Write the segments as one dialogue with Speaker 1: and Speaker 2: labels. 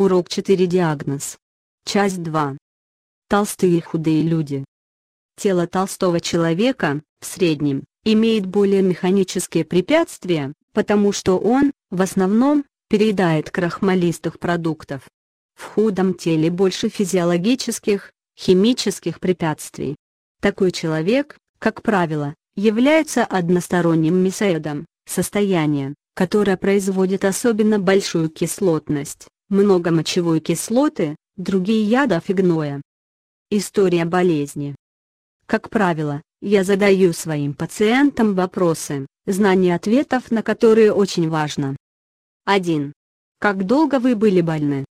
Speaker 1: Урок 4 Диагноз. Часть 2. Толстые и худые люди. Тело толстого человека, в среднем, имеет более механические препятствия, потому что он, в основном, переедает крахмалистых продуктов. В худом теле больше физиологических, химических препятствий. Такой человек, как правило, является односторонним мясоедом, состояние, которое производит особенно большую кислотность, много мочевой кислоты, другие ядов и гноя. История болезни. Как правило, я задаю своим пациентам вопросы, знание ответов на которые очень важно. 1. Как долго вы были больны?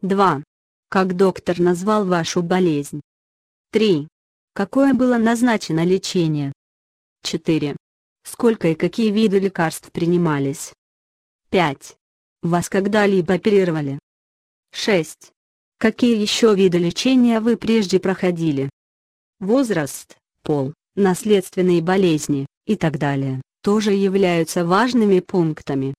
Speaker 1: 2. Как доктор назвал вашу болезнь? 3. Какое было назначено лечение? 4. Сколько и какие виды лекарств принимались? 5. Вас когда-либо оперировали? 6. Какие еще виды лечения вы прежде проходили? Возраст, пол, наследственные болезни и так далее тоже являются важными пунктами.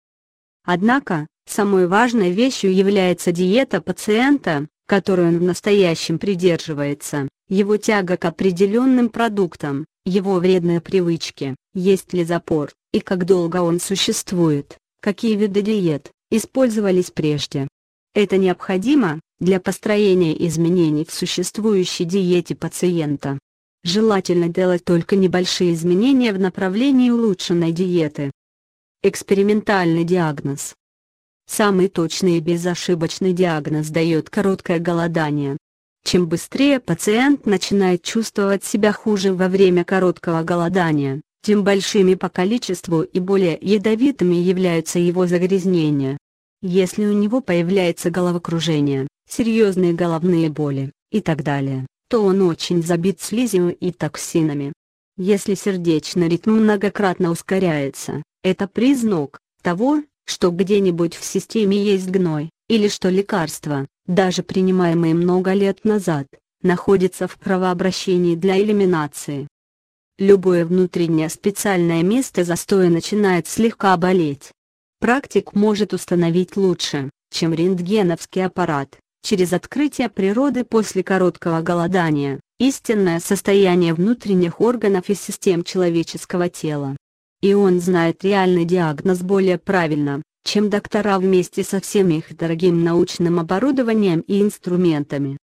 Speaker 1: Однако, самой важной вещью является диета пациента, которую он в настоящем придерживается, его тяга к определенным продуктам, его вредные привычки, есть ли запор, и как долго он существует, какие виды диет использовались прежде. Это необходимо для построения изменений в существующей диете пациента. Желательно делать только небольшие изменения в направлении улучшенной диеты. Экспериментальный диагноз. Самый точный и безошибочный диагноз дает короткое голодание. Чем быстрее пациент начинает чувствовать себя хуже во время короткого голодания, тем большими по количеству и более ядовитыми являются его загрязнения. Если у него появляется головокружение, серьезные головные боли и так далее, то он очень забит слизью и токсинами. Если сердечный ритм многократно ускоряется, это признак того, что где-нибудь в системе есть гной, или что лекарства, даже принимаемые много лет назад, находятся в кровообращении для элиминации. Любое внутреннее специальное место застоя начинает слегка болеть. Практик может установить лучше, чем рентгеновский аппарат, через открытие природы после короткого голодания, истинное состояние внутренних органов и систем человеческого тела. И он знает реальный диагноз более правильно, чем доктора вместе со всем их дорогим научным оборудованием и инструментами.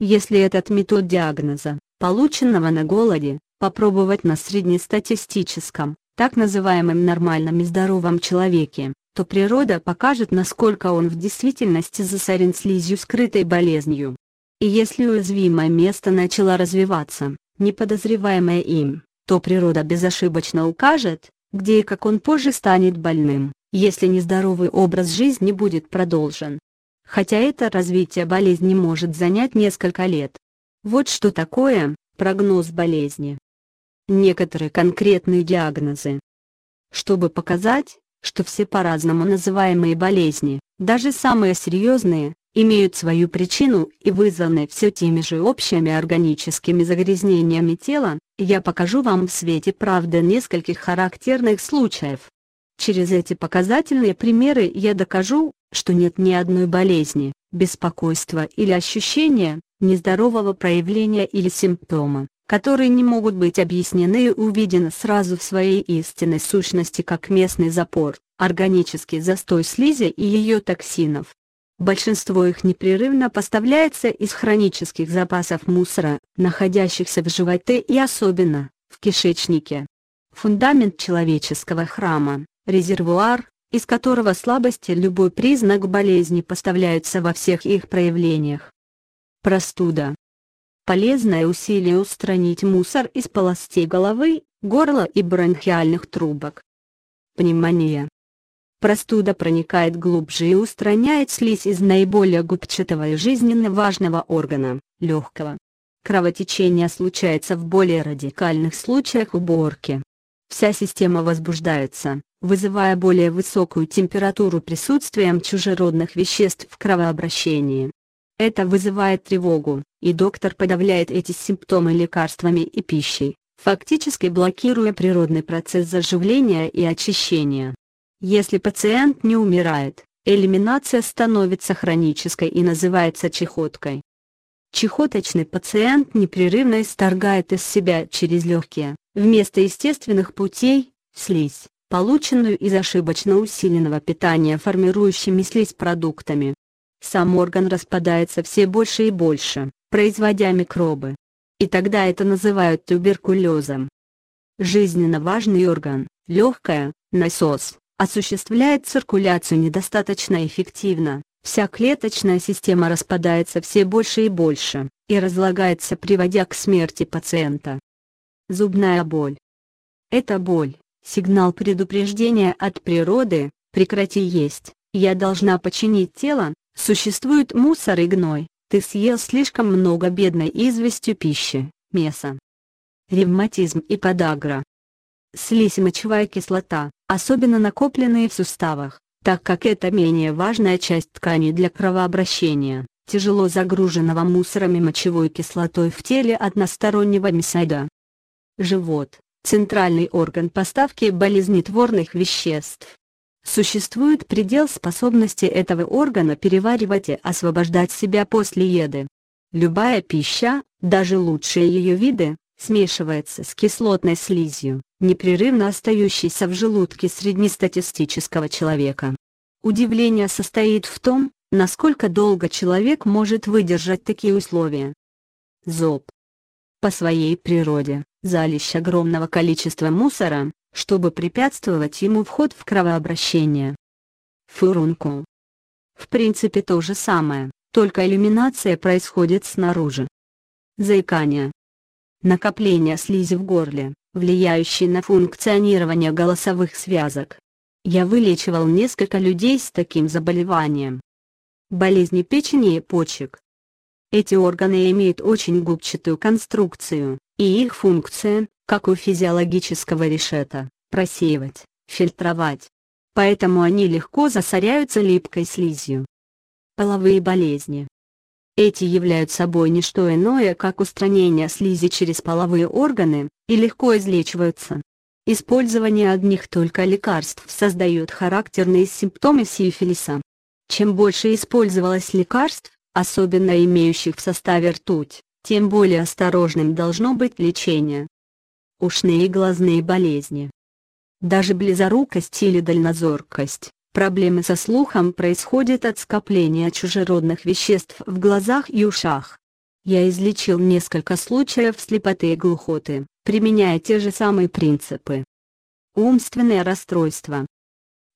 Speaker 1: Если этот метод диагноза, полученного на голоде, попробовать на среднестатистическом, так называемом нормальном и здоровом человеке, то природа покажет насколько он в действительности засорен слизью скрытой болезнью. И если уязвимое место начало развиваться, не подозреваемое им, то природа безошибочно укажет, где и как он позже станет больным, если нездоровый образ жизни будет продолжен. Хотя это развитие болезни может занять несколько лет. Вот что такое прогноз болезни. Некоторые конкретные диагнозы. Чтобы показать, что все по-разному называемые болезни, даже самые серьезные, имеют свою причину и вызваны все теми же общими органическими загрязнениями тела, я покажу вам в свете правды нескольких характерных случаев. Через эти показательные примеры я докажу, что нет ни одной болезни, беспокойства или ощущения, нездорового проявления или симптома, которые не могут быть объяснены и увидены сразу в своей истинной сущности как местный запор, органический застой слизи и ее токсинов. Большинство их непрерывно поставляется из хронических запасов мусора, находящихся в животе и особенно, в кишечнике. Фундамент человеческого храма, резервуар, из которого слабости любой признак болезни поставляются во всех их проявлениях. Простуда, Полезное усилие устранить мусор из полостей головы, горла и бронхиальных трубок. Пневмония. Простуда проникает глубже и устраняет слизь из наиболее губчатого и жизненно важного органа – легкого. Кровотечение случается в более радикальных случаях уборки. Вся система возбуждается, вызывая более высокую температуру присутствием чужеродных веществ в кровообращении. Это вызывает тревогу, и доктор подавляет эти симптомы лекарствами и пищей, фактически блокируя природный процесс заживления и очищения. Если пациент не умирает, элиминация становится хронической и называется чехоткой. Чехоточный пациент непрерывно исторгает из себя через легкие, вместо естественных путей, слизь, полученную из ошибочно усиленного питания формирующими слизь продуктами. Сам орган распадается все больше и больше, производя микробы. И тогда это называют туберкулезом. Жизненно важный орган, легкая, насос, осуществляет циркуляцию недостаточно эффективно, вся клеточная система распадается все больше и больше, и разлагается приводя к смерти пациента. Зубная боль. Это боль, сигнал предупреждения от природы, прекрати есть, я должна починить тело, существует мусор и гной, ты съел слишком много бедной известью пищи, мяса. Ревматизм и подагра. Слизь и мочевая кислота, особенно накопленные в суставах, так как это менее важная часть ткани для кровообращения, тяжело загруженного мусором и мочевой кислотой в теле одностороннего месайда. Живот – центральный орган поставки болезнетворных веществ. Существует предел способности этого органа переваривать и освобождать себя после еды. Любая пища, даже лучшие ее виды, смешивается с кислотной слизью, непрерывно остающейся в желудке среднестатистического человека. Удивление состоит в том, насколько долго человек может выдержать такие условия. Зоб. По своей природе, залищ огромного количества мусора, чтобы препятствовать ему вход в кровообращение. Фурункул. В принципе то же самое, только иллюминация происходит снаружи. Заикание накопление слизи в горле, влияющей на функционирование голосовых связок. Я вылечивал несколько людей с таким заболеванием. Болезни печени и почек. Эти органы имеют очень губчатую конструкцию, и их функция, как у физиологического решета, просеивать, фильтровать. Поэтому они легко засоряются липкой слизью. Половые болезни. Эти являются собой не что иное, как устранение слизи через половые органы, и легко излечиваются. Использование одних только лекарств создает характерные симптомы сифилиса. Чем больше использовалось лекарств, особенно имеющих в составе ртуть, тем более осторожным должно быть лечение. Ушные и глазные болезни. Даже близорукость или дальнозоркость, Проблемы со слухом происходят от скопления чужеродных веществ в глазах и ушах. Я излечил несколько случаев слепоты и глухоты, применяя те же самые принципы. Умственное расстройство.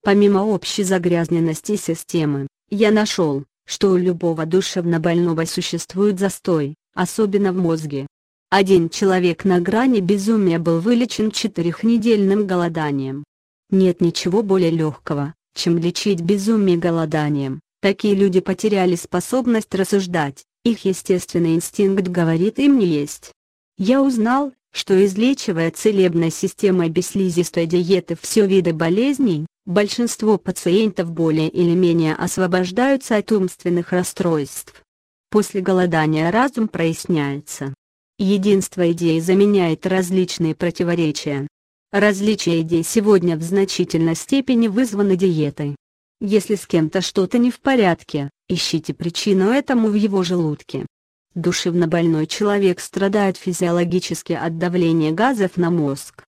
Speaker 1: Помимо общей загрязненности системы, я нашел, что у любого душевнобольного существует застой, особенно в мозге. Один человек на грани безумия был вылечен четырехнедельным голоданием. Нет ничего более легкого, чем лечить безумие голоданием. Такие люди потеряли способность рассуждать, их естественный инстинкт говорит им не есть. Я узнал, что излечивая целебной системой бесслизистой диеты все виды болезней, большинство пациентов более или менее освобождаются от умственных расстройств. После голодания разум проясняется. Единство идеи заменяет различные противоречия. Различия идей сегодня в значительной степени вызваны диетой. Если с кем-то что-то не в порядке, ищите причину этому в его желудке. Душевно больной человек страдает физиологически от давления газов на мозг.